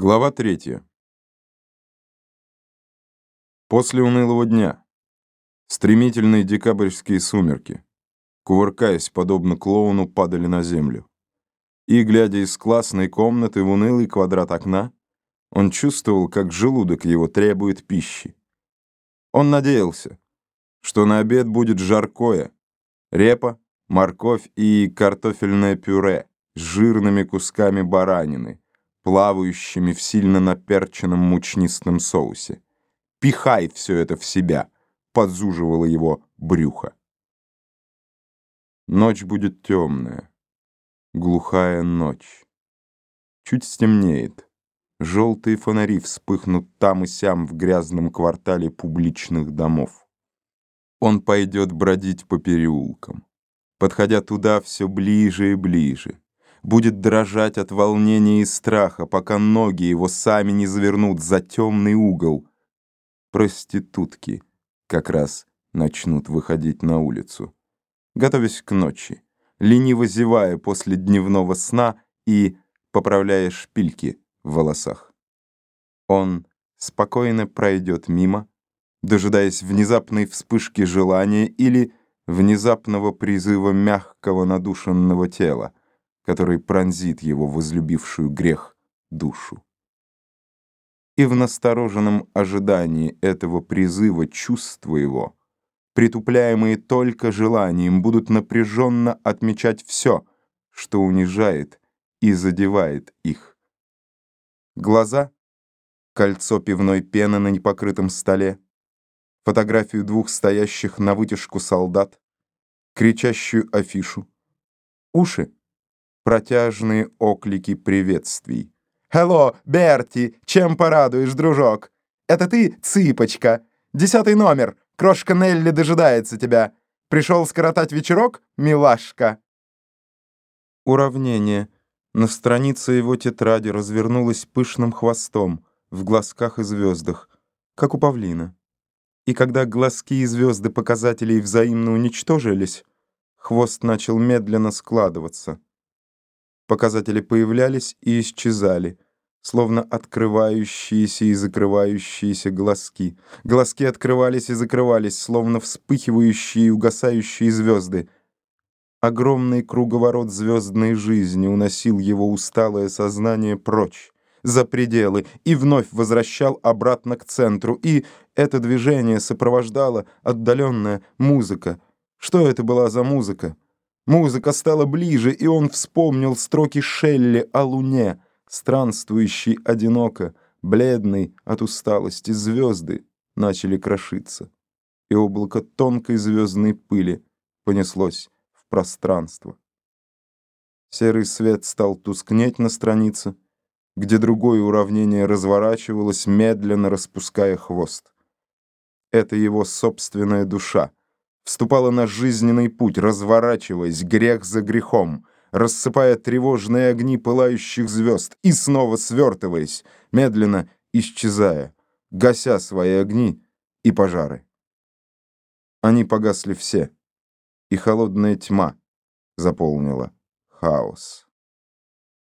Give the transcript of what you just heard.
Глава третья. После унылого дня. Стремительные декабрьские сумерки, кувыркаясь, подобно клоуну, падали на землю. И, глядя из классной комнаты в унылый квадрат окна, он чувствовал, как желудок его требует пищи. Он надеялся, что на обед будет жаркое, репа, морковь и картофельное пюре с жирными кусками баранины, плавающими в сильно наперченном мучнистом соусе. «Пихай все это в себя!» — подзуживало его брюхо. Ночь будет темная, глухая ночь. Чуть стемнеет. Желтые фонари вспыхнут там и сям в грязном квартале публичных домов. Он пойдет бродить по переулкам, подходя туда все ближе и ближе будет дрожать от волнения и страха, пока ноги его сами не завернут за темный угол. Проститутки как раз начнут выходить на улицу, готовясь к ночи, лениво зевая после дневного сна и поправляя шпильки в волосах. Он спокойно пройдет мимо, дожидаясь внезапной вспышки желания или внезапного призыва мягкого надушенного тела который пронзит его возлюбившую грех душу. И в настороженном ожидании этого призыва чувства его, притупляемые только желанием, будут напряженно отмечать все, что унижает и задевает их. Глаза, кольцо пивной пены на непокрытом столе, фотографию двух стоящих на вытяжку солдат, кричащую афишу, уши — протяжные оклики приветствий. «Хелло, Берти! Чем порадуешь, дружок? Это ты, цыпочка? Десятый номер. Крошка Нелли дожидается тебя. Пришел скоротать вечерок, милашка?» Уравнение. На странице его тетради развернулось пышным хвостом, в глазках и звездах, как у павлина. И когда глазки и звезды показателей взаимно уничтожились, хвост начал медленно складываться. Показатели появлялись и исчезали, словно открывающиеся и закрывающиеся глазки. Глазки открывались и закрывались, словно вспыхивающие и угасающие звезды. Огромный круговорот звездной жизни уносил его усталое сознание прочь, за пределы, и вновь возвращал обратно к центру, и это движение сопровождала отдаленная музыка. Что это была за музыка? Музыка стала ближе, и он вспомнил строки Шелли о луне, странствующей одиноко, бледной от усталости звезды начали крошиться, и облако тонкой звездной пыли понеслось в пространство. Серый свет стал тускнеть на странице, где другое уравнение разворачивалось, медленно распуская хвост. Это его собственная душа — вступала на жизненный путь, разворачиваясь грех за грехом, рассыпая тревожные огни пылающих звезд и снова свертываясь, медленно исчезая, гася свои огни и пожары. Они погасли все, и холодная тьма заполнила хаос.